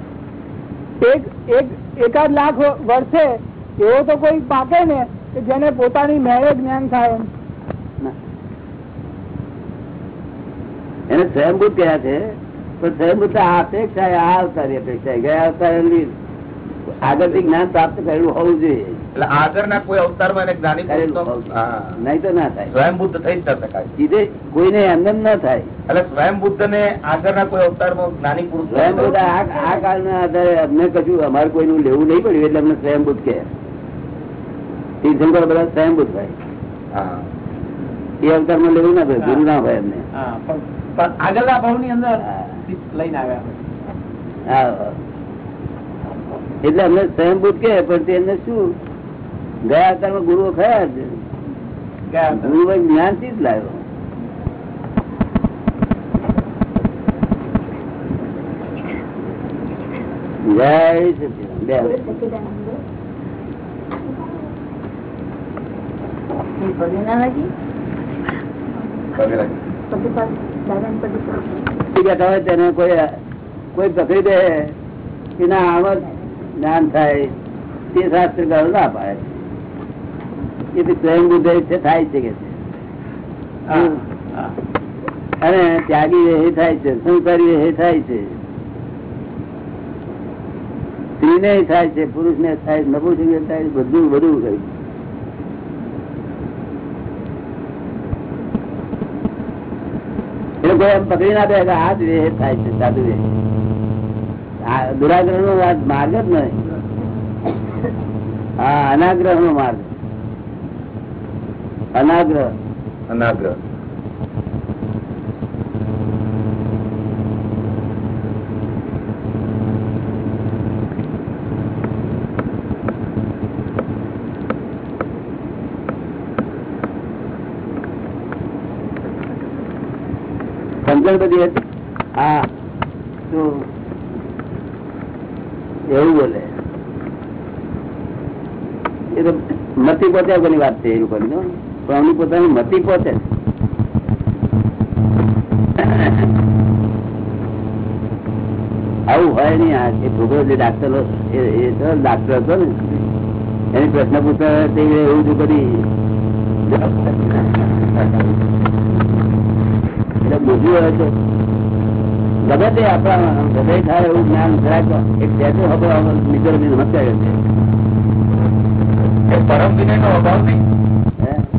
એક એક એકાદ લાખ વર્ષે એવો તો કોઈ પાકે ને કે જેને પોતાની મેળે જ્ઞાન થાય એમ એને સ્વયંભૂત કયા છે પણ સ્વયંભૂત આ અપેક્ષા આ અવતારી અપેક્ષા ગયા અવતાર આગળથી જ્ઞાન પ્રાપ્ત કરેલું હોવું જોઈએ. એટલે આગળના કોઈ અવતારમાં જ્ઞાની કરેલું તો હોવું જોઈએ. હા. નહીં તો ના થાય. સ્વયંબુદ્ધ થઈ જ શકાય સીધે કોઈને એમને ના થાય. એટલે સ્વયંબુદ્ધ ને આગળના કોઈ અવતારમાં જ્ઞાની પુરુષ સ્વયંભૂત આ આ કાળના આધારે અમને કશું અમારે કોઈનું લેવું નહીં પડ્યું એટલે અમને સ્વયંભૂત કહે. તીર્થંકર બધા સ્વયંભૂત ભાઈ હા. એ અવતારમાં લેવું ના પડે ગુરુ ના ભાઈ એમને હા, પણ આગળના ભાવની અંદર લઈને આવ્યા એટલે અમને સ્વયંભૂત કે પણ તેમને શું? ગયા અવતારમાં ગુરુઓ ખરા જ. ગુરુ જ્ઞાનથી જ લાવ્યો. જય સચિદાન બે. હાથ. પગે લાગી. ઈ બેઠા હોય તેને કોઈ કોઈ પકડી દે કે ના આમાં જ્ઞાન થાય તે શાસ્ત્ર ગાળો ના પાડે. એ સ્વયં બુદ્ધ થાય છે કે. અને ત્યાગી એ થાય છે સંસારી એ થાય છે. સ્ત્રીને થાય છે પુરુષ ને થાય નપુંસક થાય બધું બધું કર્યું કોઈ એમ પકડી ના દે આ જ વેહ થાય છે સાધુ વેહ દુરાગ્રહ નો માર્ગ જ નહીં. હા અનાગ્રહ નો માર્ગ. અનાગ્રહ. અનાગ્રહ. બધી હતી? હા. એવું બોલે. એ તો મતી પહોંચ્યા કોની વાત છે એ લોકોની પણ અમની પોતાની મતી પહોંચે. આવું હોય નહીં આ એ છોકરો જે ડાક્ટર એ ડાક્ટર હતો ને. એની પ્રશ્ન પૂછતા એવું તો કરી. એટલે બુદ્ધિ હોય છે ગમે તે આપણા હૃદય થાય એવું જ્ઞાન જરાક એક બેઠો હતો નીકળ સમસ્યા છે પરમ વિનય નો અભાવ નહીં.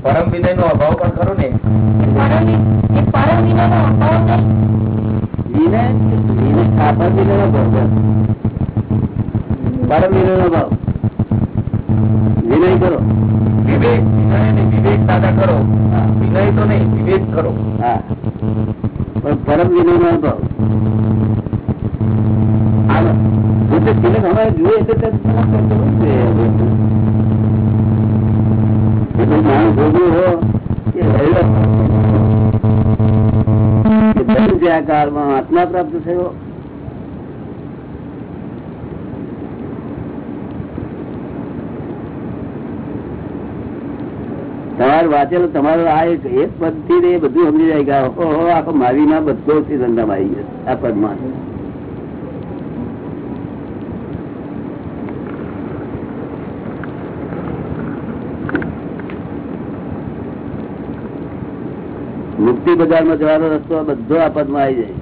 પરમ વિનય નો અભાવ પણ ખરો ને? પરમ અભાવ વિનય વિનય આપણ વિનય નો ભાવ છે. પરમ વિનય નો ભાવ વિનય કરો. વિવેક વિવેક દાદા કરો. વિનય તો નહીં વિવેક કરો. હા. પણ પરમ વિનય નો અનુભવ તિલક અમારે જુએ એટલે તો તમારે કરવું જ જોઈએ. એ માણસ ભોગવું હો કે હૈરત. જે આ કાળમાં આત્મા પ્રાપ્ત થયો. તમારે વાંચેલો, તમારો આ એક એક પદથી એ બધું સમજી જાય કે ઓહો, આખો માવી ના બધો ધંધામાં આવી ગયો, આ પદમાં. મુક્તિ બજારમાં જવાનો રસ્તો બધો આ પદમાં આવી જાય.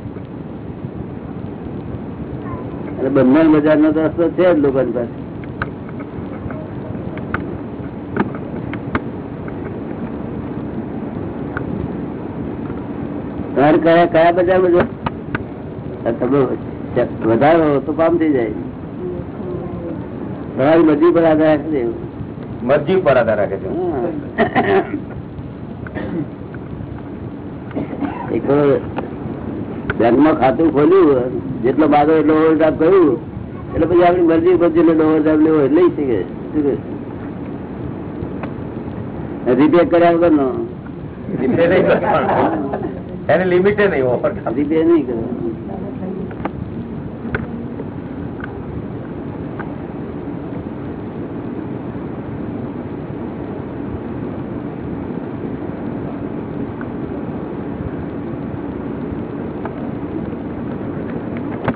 અને બંધન બજાર નો તો રસ્તો છે જ લોકોની પાસે. તમારે કયા કયા બધા બધા વધારો તો કામ થઈ જાય. તમારી મરજી પર આધાર રાખે છે. મરજી પર આધાર રાખે છે. બેંકમાં ખાતું ખોલ્યું જેટલો માગો એટલો ઓવરડ્રાફ કર્યું એટલે પછી આપણી મરજી ઉપર જેટલો ઓવરડ્રાફ લેવો એટલે લઈ શકે. રિપેર કર્યા વગર નો રિપેર. એને લિમિટે નહીં ઓફર રીપે નહીં કરે.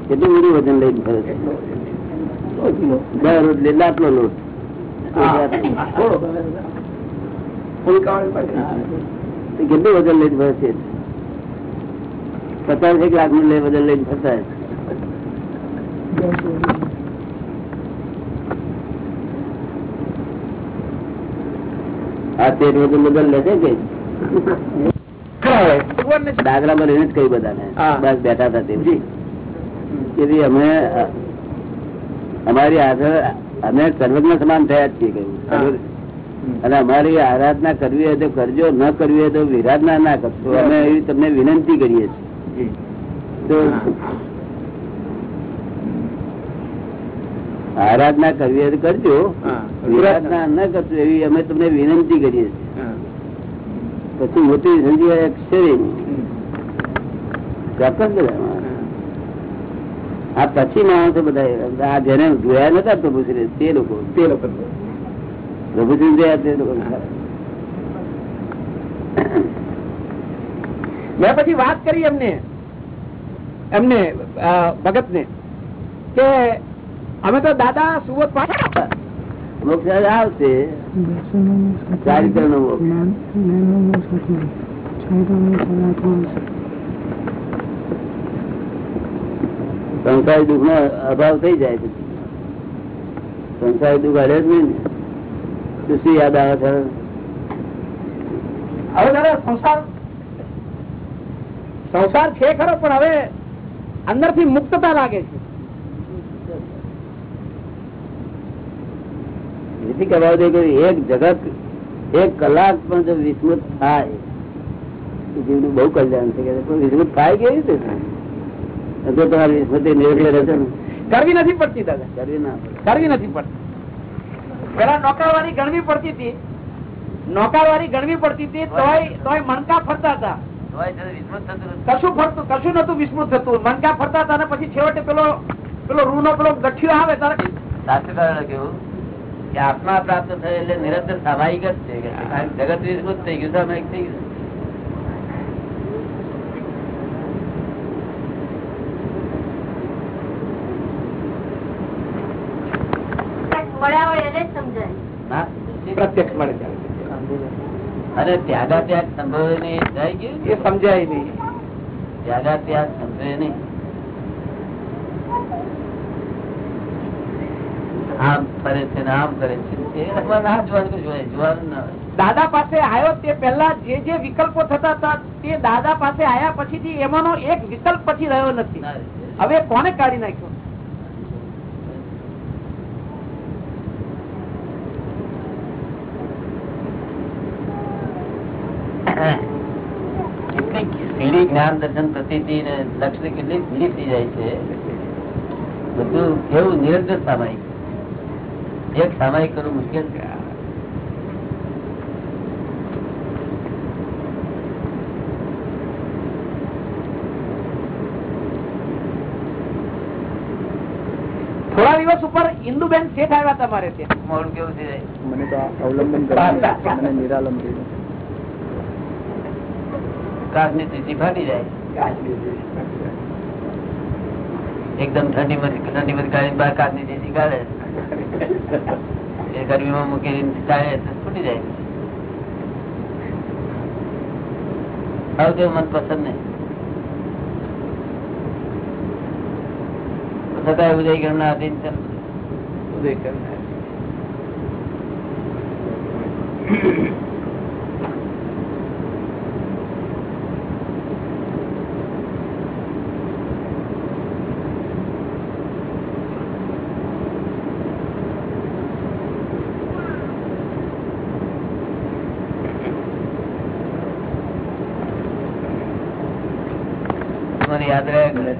કેટલું બધું વજન લઈને ફરે છે? રોજ લોટ. કેટલું વજન લઈને ફરે છે? પચાસ એક લાખનું લે- બદલ લઈને ફરતા આ તેર વજન બદલ લે છે કે? દાદરામાં રહીને જ કઈ બધાને. બસ બેઠા હતા તેથી અમે અમારી આગળ અમે સર્વજ્ઞ સમાન થયા જ છીએ કહ્યું અને અમારી આરાધના કરવી હોય તો કરજો ન કરવી હોય તો વિરાધના ના કરશો. અમે એવી તમને વિનંતી કરીએ છીએ. આરાધના કરવી કરજો. આરાધના ન કરશો એવી અમે તમને વિનંતી કરીએ છીએ. પછી મોટી સંધિ અક્ષરે ચોક્કસ આ પછી માણસો બધા આ જેને જોયા નતા પ્રભુશ્રી તે લોકો. તે લોકો. પ્રભુશ્રી જોયા તે લોકો. મેં પછી વાત કરી એમને એમને ભગત ને કે અમે તો દાદા સુવત આવશે. ચારિત્ર સંસારી દુઃખ નો અભાવ થઈ જાય પછી સંસારી દુઃખ હરે જ નહીં ને. શું યાદ આવે છે હવે દાદા સંસાર સંસાર છે ખરો પણ હવે અંદરથી મુક્તતા લાગે છે. કહેવા દે કે એક જગત એક કલાક પણ જો વિસ્મૃત થાય જીવનું બહુ કલ્યાણ છે. કે વિસ્મૃત થાય કેવી રીતે? થાય? તમારી વિસ્મૃતિ નિર્ભય રહેશે કરવી નથી પડતી દાદા. કરવી ના કરવી નથી પડતી. પેલા નોકારવાળી ગણવી પડતી હતી. નોકાવાળી ગણવી પડતી હતી તોય તોય મણકા ફરતા હતા. કશું ફરતું કશું નતું વિસ્મૃત થતું. મણકા ફરતા હતા પછી છેવટે પેલો પેલો રૂ નો પેલો ગઠિયો આવે તારે? શાસ્ત્રકારોએ કેવું કે આત્મા પ્રાપ્ત થયો એટલે નિરંતર સ્વાભાવિક જ છે જગત વિસ્મૃત થઈ ગયું સામાયિક થઈ ગયું. મળ્યા હોય એને જ સમજાય. ના પ્રત્યક્ષ મળે. અને ત્યાગા ત્યાગ સંભવે નહીં જાય ગયું એ સમજાય નહીં. ત્યાગા ત્યાગ સંભવે નહીં. આમ કરે છે આમ કરે છે. દાદા પાસે આવ્યો તે પહેલા જે જે વિકલ્પો થતા હતા તે દાદા પાસે આવ્યા પછીથી એમાંનો એક વિકલ્પ પછી રહ્યો નથી. હવે કોને કાઢી નાખ્યો? સીડી જ્ઞાન દર્શન પ્રતિ લક્ષ્ય કેટલી સીડી થઈ જાય છે બધું કેવું નિરંતર સામાયિક એક સામાયિક કરવું મુશ્કેલ છે થોડા દિવસ ઉપર ઇન્દુબેન શેઠ આવ્યા તમારે ત્યાં. મોડું કેવું થઈ જાય મને તો અવલંબન કરવા મને નિરાલંબ થયું કાચની સીસી ફાટી જાય. એકદમ ઠંડી ઠંડી માં કાઢી બહાર કાચની સીસી કાઢે એ ગરમીમાં મૂકી કાઢે ફૂટી જાય. આવું તેવું મન પસંદ નહીં. છતાં ઉદય ગણના અધીન છે. મને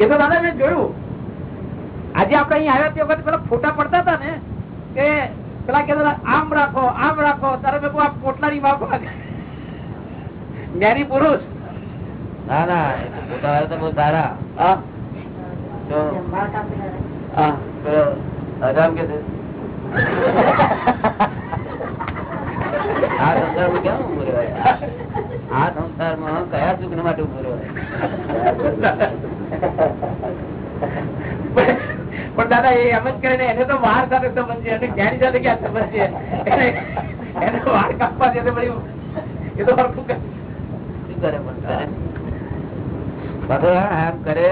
એ તો દાદા મેં જોયું. આજે આપડે અહીં આવ્યા તે વખત પેલા ફોટા પડતા હતા ને કે પેલા કહેતા આમ રાખો આમ રાખો તારે મેં આ આ પોટલાની વાપો જ્ઞાની પુરુષ. ના ના પોતા તો બહુ સારા. કે છે. આ સંસારમાં કેમ ઉભું રહેવાય? આ સંસારમાં કયા સુખ માટે ઉભું રહેવાય? પણ દાદા એ એમ જ કરીને એને તો વાર સાથે સંબંધ છે અને જ્ઞાની સાથે ક્યાં સંબંધ છે એને- વાર કાપવા છે એ તો હરખું કરે. શું કરે પણ કરે આમ કરે